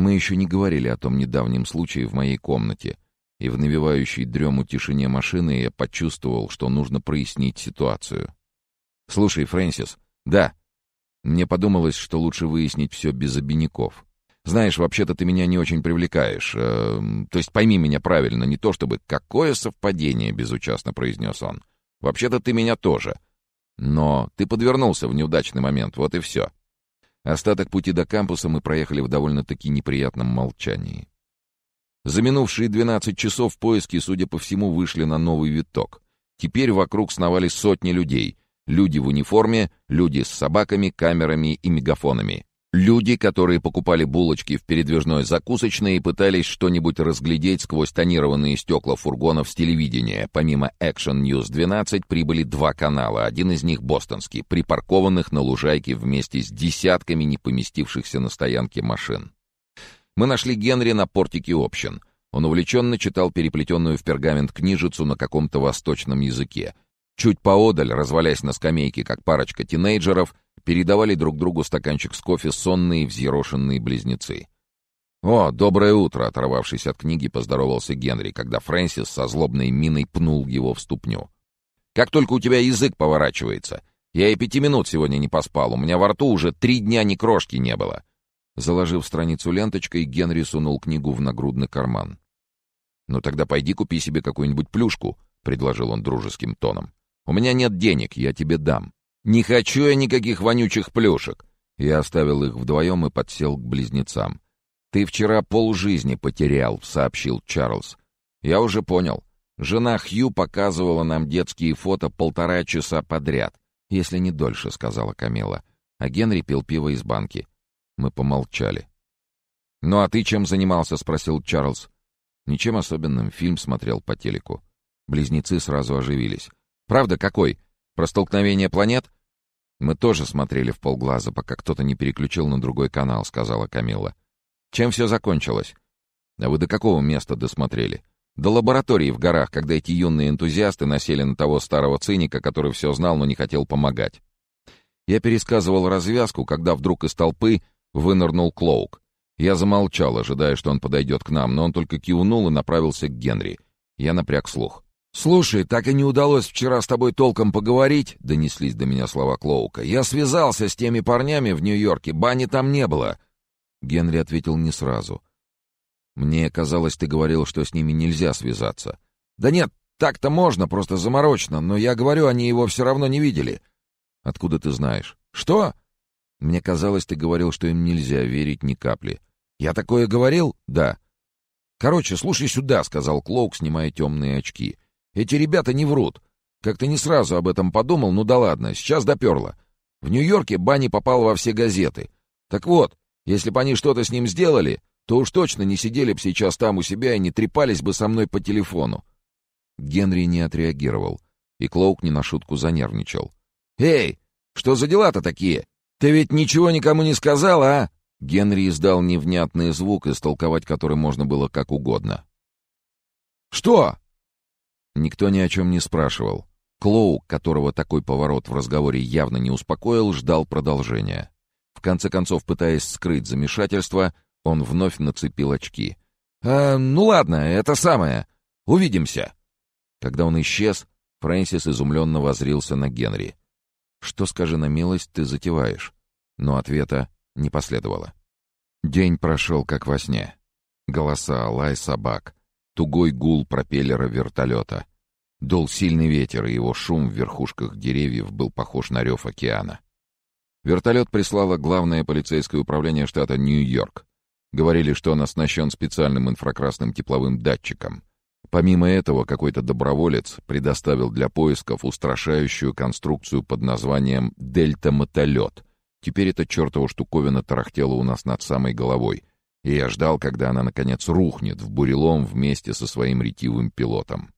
Мы еще не говорили о том недавнем случае в моей комнате, и в навевающей дрему тишине машины я почувствовал, что нужно прояснить ситуацию. «Слушай, Фрэнсис, да, мне подумалось, что лучше выяснить все без обиняков. Знаешь, вообще-то ты меня не очень привлекаешь. Э, то есть пойми меня правильно, не то чтобы «какое совпадение», — безучастно произнес он. «Вообще-то ты меня тоже. Но ты подвернулся в неудачный момент, вот и все». Остаток пути до кампуса мы проехали в довольно-таки неприятном молчании. За минувшие 12 часов поиски, судя по всему, вышли на новый виток. Теперь вокруг сновали сотни людей. Люди в униформе, люди с собаками, камерами и мегафонами. Люди, которые покупали булочки в передвижной закусочной и пытались что-нибудь разглядеть сквозь тонированные стекла фургонов с телевидения. Помимо Action News 12 прибыли два канала, один из них бостонский, припаркованных на лужайке вместе с десятками не поместившихся на стоянке машин. Мы нашли Генри на портике общин. Он увлеченно читал переплетенную в пергамент книжицу на каком-то восточном языке. Чуть поодаль, развалясь на скамейке, как парочка тинейджеров, передавали друг другу стаканчик с кофе сонные взъерошенные близнецы. «О, доброе утро!» — оторвавшись от книги, поздоровался Генри, когда Фрэнсис со злобной миной пнул его в ступню. «Как только у тебя язык поворачивается! Я и пяти минут сегодня не поспал, у меня во рту уже три дня ни крошки не было!» Заложив страницу ленточкой, Генри сунул книгу в нагрудный карман. «Ну тогда пойди купи себе какую-нибудь плюшку», — предложил он дружеским тоном. «У меня нет денег, я тебе дам». «Не хочу я никаких вонючих плюшек!» Я оставил их вдвоем и подсел к близнецам. «Ты вчера полжизни потерял», — сообщил Чарльз. «Я уже понял. Жена Хью показывала нам детские фото полтора часа подряд, если не дольше», — сказала Камила. А Генри пил пиво из банки. Мы помолчали. «Ну а ты чем занимался?» — спросил Чарльз. «Ничем особенным. Фильм смотрел по телеку». Близнецы сразу оживились. «Правда, какой? Про столкновение планет?» «Мы тоже смотрели в полглаза, пока кто-то не переключил на другой канал», — сказала Камилла. «Чем все закончилось?» «А вы до какого места досмотрели?» «До лаборатории в горах, когда эти юные энтузиасты насели на того старого циника, который все знал, но не хотел помогать». Я пересказывал развязку, когда вдруг из толпы вынырнул Клоук. Я замолчал, ожидая, что он подойдет к нам, но он только кивнул и направился к Генри. Я напряг слух. «Слушай, так и не удалось вчера с тобой толком поговорить», — донеслись до меня слова Клоука. «Я связался с теми парнями в Нью-Йорке, бани там не было». Генри ответил не сразу. «Мне казалось, ты говорил, что с ними нельзя связаться». «Да нет, так-то можно, просто заморочно, но я говорю, они его все равно не видели». «Откуда ты знаешь?» «Что?» «Мне казалось, ты говорил, что им нельзя верить ни капли». «Я такое говорил?» «Да». «Короче, слушай сюда», — сказал Клоук, снимая темные очки. Эти ребята не врут. Как-то не сразу об этом подумал, ну да ладно, сейчас доперло. В Нью-Йорке Банни попал во все газеты. Так вот, если бы они что-то с ним сделали, то уж точно не сидели бы сейчас там у себя и не трепались бы со мной по телефону. Генри не отреагировал, и Клоук не на шутку занервничал. «Эй, что за дела-то такие? Ты ведь ничего никому не сказал, а?» Генри издал невнятный звук, истолковать который можно было как угодно. «Что?» Никто ни о чем не спрашивал. Клоу, которого такой поворот в разговоре явно не успокоил, ждал продолжения. В конце концов, пытаясь скрыть замешательство, он вновь нацепил очки. «А, ну ладно, это самое. Увидимся». Когда он исчез, Фрэнсис изумленно возрился на Генри. «Что, скажи на милость, ты затеваешь?» Но ответа не последовало. День прошел как во сне. Голоса, лай собак, тугой гул пропеллера вертолета. Дул сильный ветер, и его шум в верхушках деревьев был похож на рев океана. Вертолет прислало главное полицейское управление штата Нью-Йорк. Говорили, что он оснащен специальным инфракрасным тепловым датчиком. Помимо этого, какой-то доброволец предоставил для поисков устрашающую конструкцию под названием «Дельта-мотолет». Теперь эта чертова штуковина тарахтела у нас над самой головой, и я ждал, когда она, наконец, рухнет в бурелом вместе со своим ретивым пилотом.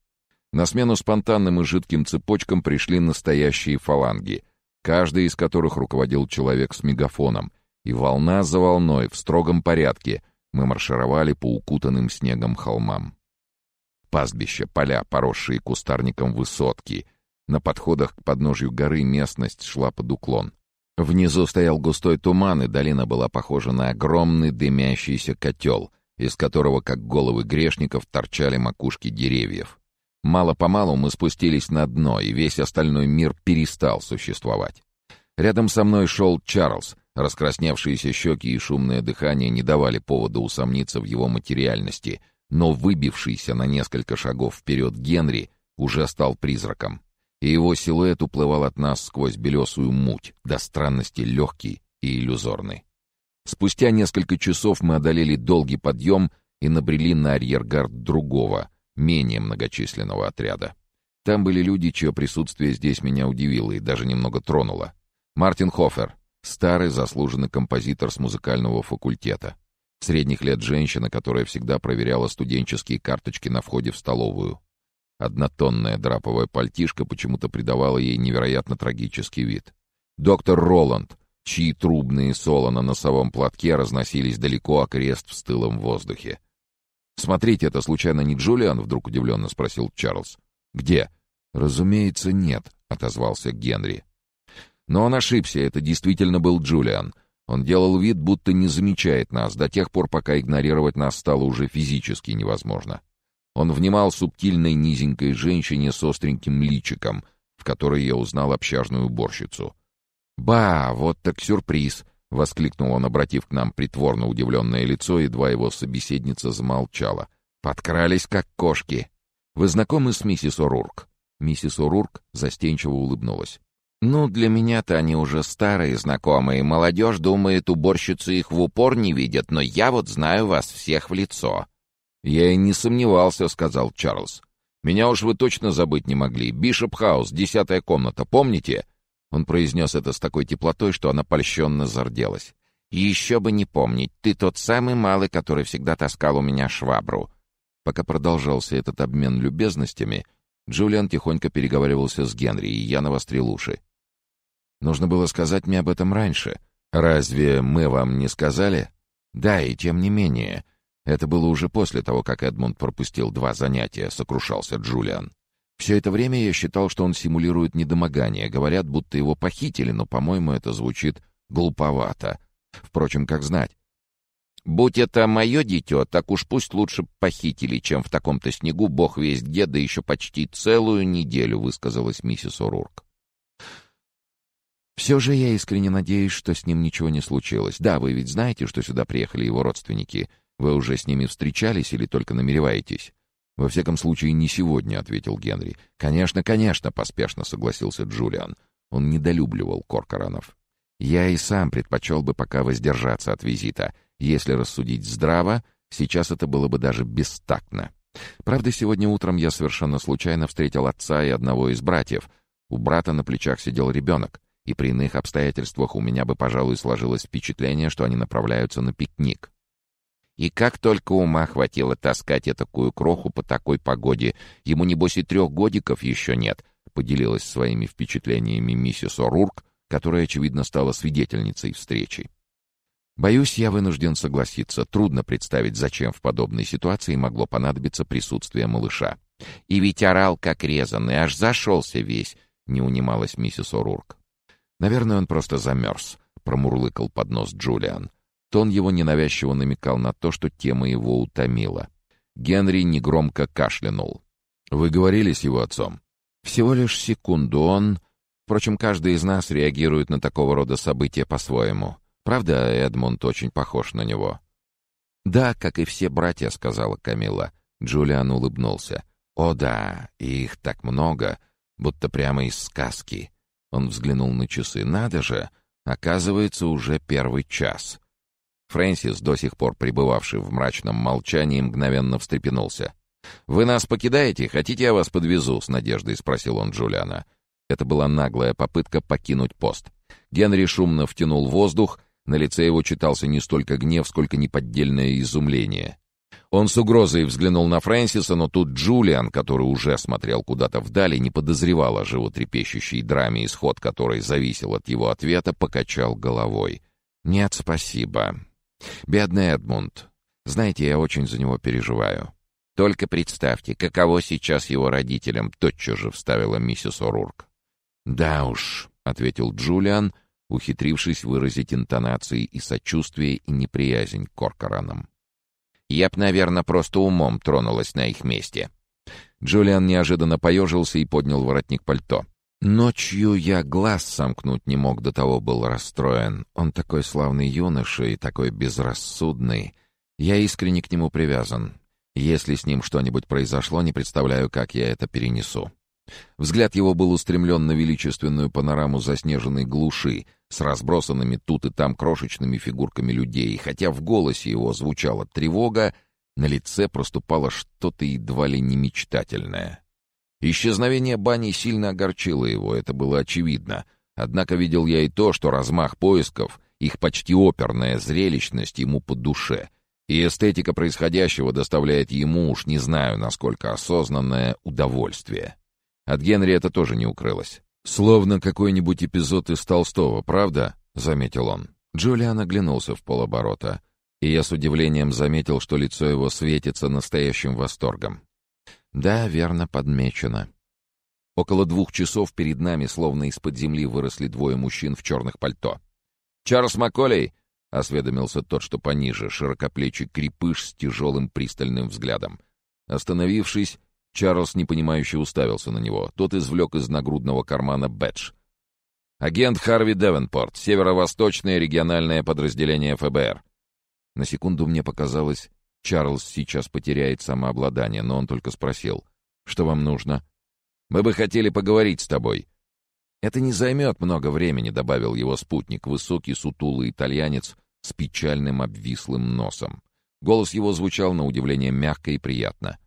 На смену спонтанным и жидким цепочкам пришли настоящие фаланги, каждый из которых руководил человек с мегафоном, и волна за волной, в строгом порядке, мы маршировали по укутанным снегом холмам. Пастбища, поля, поросшие кустарником высотки. На подходах к подножью горы местность шла под уклон. Внизу стоял густой туман, и долина была похожа на огромный дымящийся котел, из которого, как головы грешников, торчали макушки деревьев. Мало-помалу мы спустились на дно, и весь остальной мир перестал существовать. Рядом со мной шел Чарльз. Раскрасневшиеся щеки и шумное дыхание не давали повода усомниться в его материальности, но выбившийся на несколько шагов вперед Генри уже стал призраком и его силуэт уплывал от нас сквозь белесую муть, до странности легкий и иллюзорный. Спустя несколько часов мы одолели долгий подъем и набрели на арьергард другого, менее многочисленного отряда. Там были люди, чье присутствие здесь меня удивило и даже немного тронуло. Мартин Хофер, старый заслуженный композитор с музыкального факультета. Средних лет женщина, которая всегда проверяла студенческие карточки на входе в столовую. Однотонная драповая пальтишка почему-то придавала ей невероятно трагический вид. Доктор Роланд, чьи трубные соло на носовом платке разносились далеко окрест в стылом воздухе. «Смотрите, это случайно не Джулиан?» — вдруг удивленно спросил Чарльз. «Где?» «Разумеется, нет», — отозвался Генри. Но он ошибся, это действительно был Джулиан. Он делал вид, будто не замечает нас, до тех пор, пока игнорировать нас стало уже физически невозможно. Он внимал субтильной низенькой женщине с остреньким личиком, в которой я узнал общажную уборщицу. «Ба, вот так сюрприз!» — воскликнул он, обратив к нам притворно удивленное лицо, едва его собеседница замолчала. «Подкрались, как кошки!» «Вы знакомы с миссис О'Рурк?» Миссис О'Рурк застенчиво улыбнулась. «Ну, для меня-то они уже старые знакомые. Молодежь думает, уборщицы их в упор не видят, но я вот знаю вас всех в лицо. «Я и не сомневался», — сказал Чарльз. «Меня уж вы точно забыть не могли. Бишоп Хаус, десятая комната, помните?» Он произнес это с такой теплотой, что она польщенно зарделась. «Еще бы не помнить, ты тот самый малый, который всегда таскал у меня швабру». Пока продолжался этот обмен любезностями, Джулиан тихонько переговаривался с Генри, и я навострил уши. «Нужно было сказать мне об этом раньше. Разве мы вам не сказали?» «Да, и тем не менее. Это было уже после того, как Эдмунд пропустил два занятия, сокрушался Джулиан. Все это время я считал, что он симулирует недомогание. Говорят, будто его похитили, но, по-моему, это звучит глуповато. Впрочем, как знать. «Будь это мое дитё, так уж пусть лучше похитили, чем в таком-то снегу, бог весть где, да еще почти целую неделю», — высказалась миссис О'Рурк. «Все же я искренне надеюсь, что с ним ничего не случилось. Да, вы ведь знаете, что сюда приехали его родственники. Вы уже с ними встречались или только намереваетесь? Во всяком случае, не сегодня, ответил Генри. Конечно, конечно, поспешно согласился Джулиан. Он недолюбливал Коркоранов. Я и сам предпочел бы пока воздержаться от визита. Если рассудить здраво, сейчас это было бы даже бестактно. Правда, сегодня утром я совершенно случайно встретил отца и одного из братьев. У брата на плечах сидел ребенок, и при иных обстоятельствах у меня бы, пожалуй, сложилось впечатление, что они направляются на пикник. И как только ума хватило таскать такую кроху по такой погоде, ему, небось, и трех годиков еще нет, — поделилась своими впечатлениями миссис О'Рурк, которая, очевидно, стала свидетельницей встречи. Боюсь, я вынужден согласиться. Трудно представить, зачем в подобной ситуации могло понадобиться присутствие малыша. И ведь орал, как резанный, аж зашелся весь, — не унималась миссис О'Рурк. Наверное, он просто замерз, — промурлыкал под нос Джулиан. Тон его ненавязчиво намекал на то, что тема его утомила. Генри негромко кашлянул. «Вы говорили с его отцом?» «Всего лишь секунду. Он...» Впрочем, каждый из нас реагирует на такого рода события по-своему. Правда, Эдмунд очень похож на него?» «Да, как и все братья», — сказала Камила. Джулиан улыбнулся. «О да, и их так много, будто прямо из сказки». Он взглянул на часы. «Надо же! Оказывается, уже первый час. Фрэнсис, до сих пор пребывавший в мрачном молчании, мгновенно встрепенулся. «Вы нас покидаете? Хотите, я вас подвезу?» — с надеждой спросил он Джулиана. Это была наглая попытка покинуть пост. Генри шумно втянул воздух, на лице его читался не столько гнев, сколько неподдельное изумление. Он с угрозой взглянул на Фрэнсиса, но тут Джулиан, который уже смотрел куда-то вдали, не подозревал о животрепещущей драме, исход которой зависел от его ответа, покачал головой. «Нет, спасибо. Бедный Эдмунд. Знаете, я очень за него переживаю. Только представьте, каково сейчас его родителям, тотчас же вставила миссис О'Рурк. «Да уж», — ответил Джулиан, ухитрившись выразить интонации и сочувствие, и неприязнь к Коркоранам. «Я б, наверное, просто умом тронулась на их месте». Джулиан неожиданно поежился и поднял воротник пальто. Ночью я глаз сомкнуть не мог, до того был расстроен. Он такой славный юноша и такой безрассудный. Я искренне к нему привязан. Если с ним что-нибудь произошло, не представляю, как я это перенесу. Взгляд его был устремлен на величественную панораму заснеженной глуши с разбросанными тут и там крошечными фигурками людей, хотя в голосе его звучала тревога, на лице проступало что-то едва ли не мечтательное. Исчезновение бани сильно огорчило его, это было очевидно. Однако видел я и то, что размах поисков, их почти оперная зрелищность ему по душе. И эстетика происходящего доставляет ему, уж не знаю, насколько осознанное, удовольствие. От Генри это тоже не укрылось. «Словно какой-нибудь эпизод из Толстого, правда?» — заметил он. Джулиан оглянулся в полоборота, и я с удивлением заметил, что лицо его светится настоящим восторгом. Да, верно подмечено. Около двух часов перед нами, словно из-под земли, выросли двое мужчин в черных пальто. «Чарльз Макколей!» — осведомился тот, что пониже, широкоплечий крепыш с тяжелым пристальным взглядом. Остановившись, Чарльз непонимающе уставился на него. Тот извлек из нагрудного кармана бэдж. «Агент Харви Девенпорт, северо-восточное региональное подразделение ФБР». На секунду мне показалось, Чарльз сейчас потеряет самообладание, но он только спросил, «Что вам нужно?» «Мы бы хотели поговорить с тобой». «Это не займет много времени», — добавил его спутник, высокий сутулый итальянец с печальным обвислым носом. Голос его звучал на удивление мягко и приятно.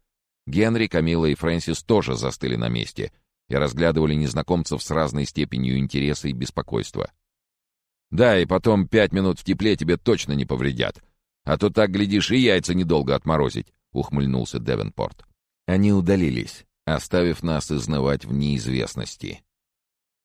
Генри, Камила и Фрэнсис тоже застыли на месте и разглядывали незнакомцев с разной степенью интереса и беспокойства. «Да, и потом пять минут в тепле тебе точно не повредят», а то так, глядишь, и яйца недолго отморозить», — ухмыльнулся Девенпорт. Они удалились, оставив нас изнывать в неизвестности.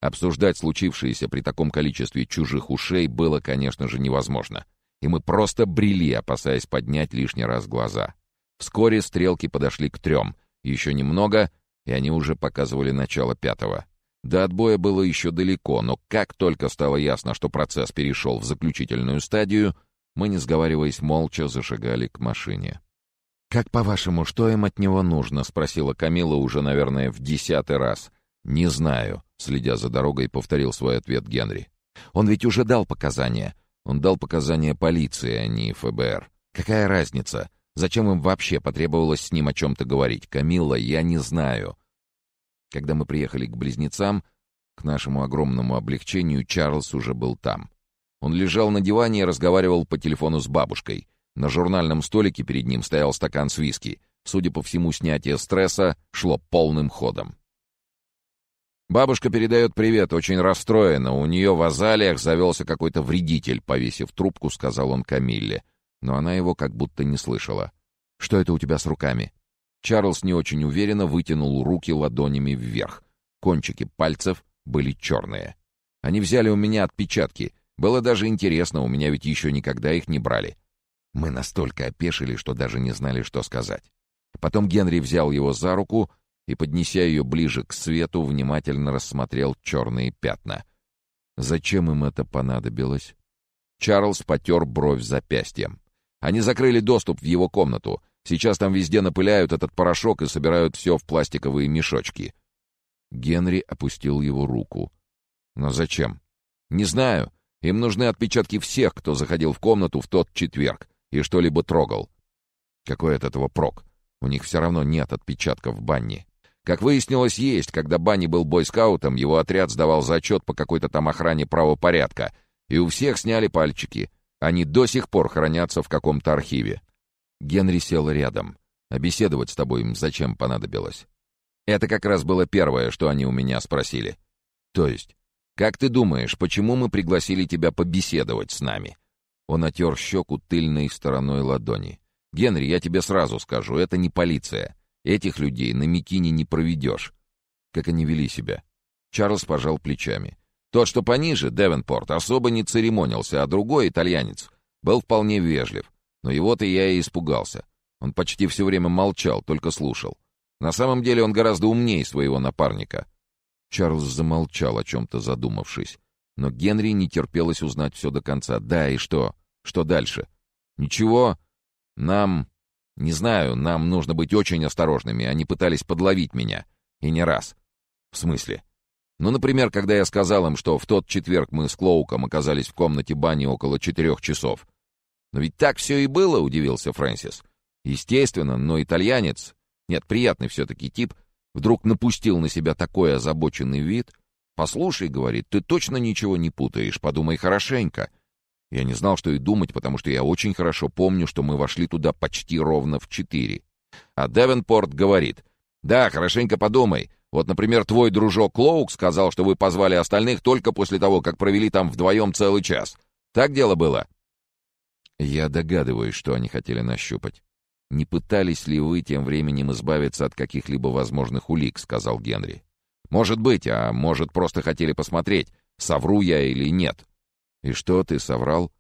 Обсуждать случившееся при таком количестве чужих ушей было, конечно же, невозможно, и мы просто брели, опасаясь поднять лишний раз глаза. Вскоре стрелки подошли к трем, еще немного, и они уже показывали начало пятого. До отбоя было еще далеко, но как только стало ясно, что процесс перешел в заключительную стадию — мы, не сговариваясь, молча зашагали к машине. «Как по-вашему, что им от него нужно?» — спросила Камила уже, наверное, в десятый раз. «Не знаю», — следя за дорогой, повторил свой ответ Генри. «Он ведь уже дал показания. Он дал показания полиции, а не ФБР. Какая разница? Зачем им вообще потребовалось с ним о чем-то говорить? Камилла, я не знаю». Когда мы приехали к близнецам, к нашему огромному облегчению Чарльз уже был там. Он лежал на диване и разговаривал по телефону с бабушкой. На журнальном столике перед ним стоял стакан с виски. Судя по всему, снятие стресса шло полным ходом. Бабушка передает привет, очень расстроена. У нее в азалиях завелся какой-то вредитель, повесив трубку, сказал он Камилле. Но она его как будто не слышала. «Что это у тебя с руками?» Чарльз не очень уверенно вытянул руки ладонями вверх. Кончики пальцев были черные. «Они взяли у меня отпечатки. Было даже интересно, у меня ведь еще никогда их не брали. Мы настолько опешили, что даже не знали, что сказать. Потом Генри взял его за руку и, поднеся ее ближе к свету, внимательно рассмотрел черные пятна. Зачем им это понадобилось? Чарльз потер бровь запястьем. Они закрыли доступ в его комнату. Сейчас там везде напыляют этот порошок и собирают все в пластиковые мешочки. Генри опустил его руку. Но зачем? Не знаю. Им нужны отпечатки всех, кто заходил в комнату в тот четверг и что-либо трогал. Какой от этого прок? У них все равно нет отпечатков в банне. Как выяснилось, есть. Когда Банни был бойскаутом, его отряд сдавал зачет по какой-то там охране правопорядка, и у всех сняли пальчики. Они до сих пор хранятся в каком-то архиве. Генри сел рядом. А беседовать с тобой им зачем понадобилось? Это как раз было первое, что они у меня спросили. То есть, как ты думаешь, почему мы пригласили тебя побеседовать с нами?» Он отер щеку тыльной стороной ладони. «Генри, я тебе сразу скажу, это не полиция. Этих людей на Микине не проведешь». Как они вели себя? Чарльз пожал плечами. Тот, что пониже, Девенпорт, особо не церемонился, а другой, итальянец, был вполне вежлив. Но его-то я и испугался. Он почти все время молчал, только слушал. На самом деле он гораздо умнее своего напарника. Чарльз замолчал, о чем-то задумавшись. Но Генри не терпелось узнать все до конца. «Да, и что? Что дальше?» «Ничего. Нам... Не знаю, нам нужно быть очень осторожными. Они пытались подловить меня. И не раз. В смысле?» Ну, например, когда я сказал им, что в тот четверг мы с Клоуком оказались в комнате бани около четырех часов. «Но ведь так все и было», — удивился Фрэнсис. «Естественно, но итальянец, нет, приятный все-таки тип, вдруг напустил на себя такой озабоченный вид. «Послушай», — говорит, — «ты точно ничего не путаешь, подумай хорошенько». Я не знал, что и думать, потому что я очень хорошо помню, что мы вошли туда почти ровно в четыре. А Девенпорт говорит, «Да, хорошенько подумай, вот, например, твой дружок Клоук сказал, что вы позвали остальных только после того, как провели там вдвоем целый час. Так дело было?» Я догадываюсь, что они хотели нащупать. «Не пытались ли вы тем временем избавиться от каких-либо возможных улик?» — сказал Генри. «Может быть, а может, просто хотели посмотреть, совру я или нет». «И что, ты соврал?»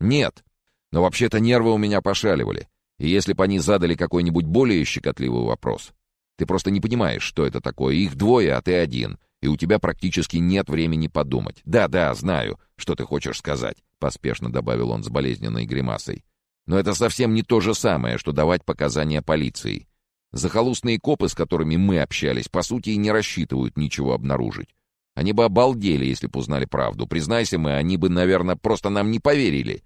«Нет. Но вообще-то нервы у меня пошаливали. И если бы они задали какой-нибудь более щекотливый вопрос, ты просто не понимаешь, что это такое. Их двое, а ты один. И у тебя практически нет времени подумать. Да-да, знаю, что ты хочешь сказать», — поспешно добавил он с болезненной гримасой. «Но это совсем не то же самое, что давать показания полиции. Захолустные копы, с которыми мы общались, по сути и не рассчитывают ничего обнаружить. Они бы обалдели, если бы узнали правду. Признайся мы, они бы, наверное, просто нам не поверили.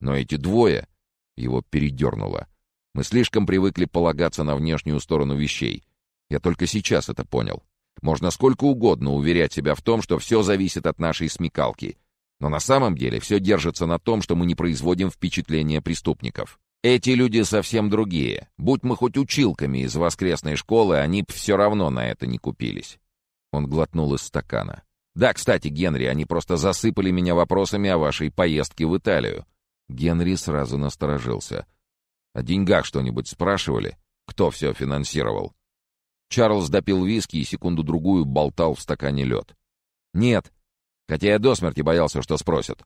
Но эти двое...» Его передернуло. Мы слишком привыкли полагаться на внешнюю сторону вещей. Я только сейчас это понял. Можно сколько угодно уверять себя в том, что все зависит от нашей смекалки. Но на самом деле все держится на том, что мы не производим впечатления преступников. Эти люди совсем другие. Будь мы хоть училками из воскресной школы, они б все равно на это не купились. Он глотнул из стакана. «Да, кстати, Генри, они просто засыпали меня вопросами о вашей поездке в Италию». Генри сразу насторожился. О деньгах что-нибудь спрашивали? Кто все финансировал? Чарльз допил виски и секунду-другую болтал в стакане лед. «Нет. Хотя я до смерти боялся, что спросят.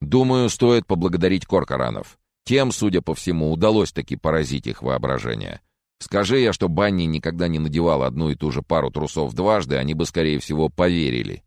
Думаю, стоит поблагодарить Коркоранов. Тем, судя по всему, удалось таки поразить их воображение. Скажи я, что Банни никогда не надевал одну и ту же пару трусов дважды, они бы, скорее всего, поверили.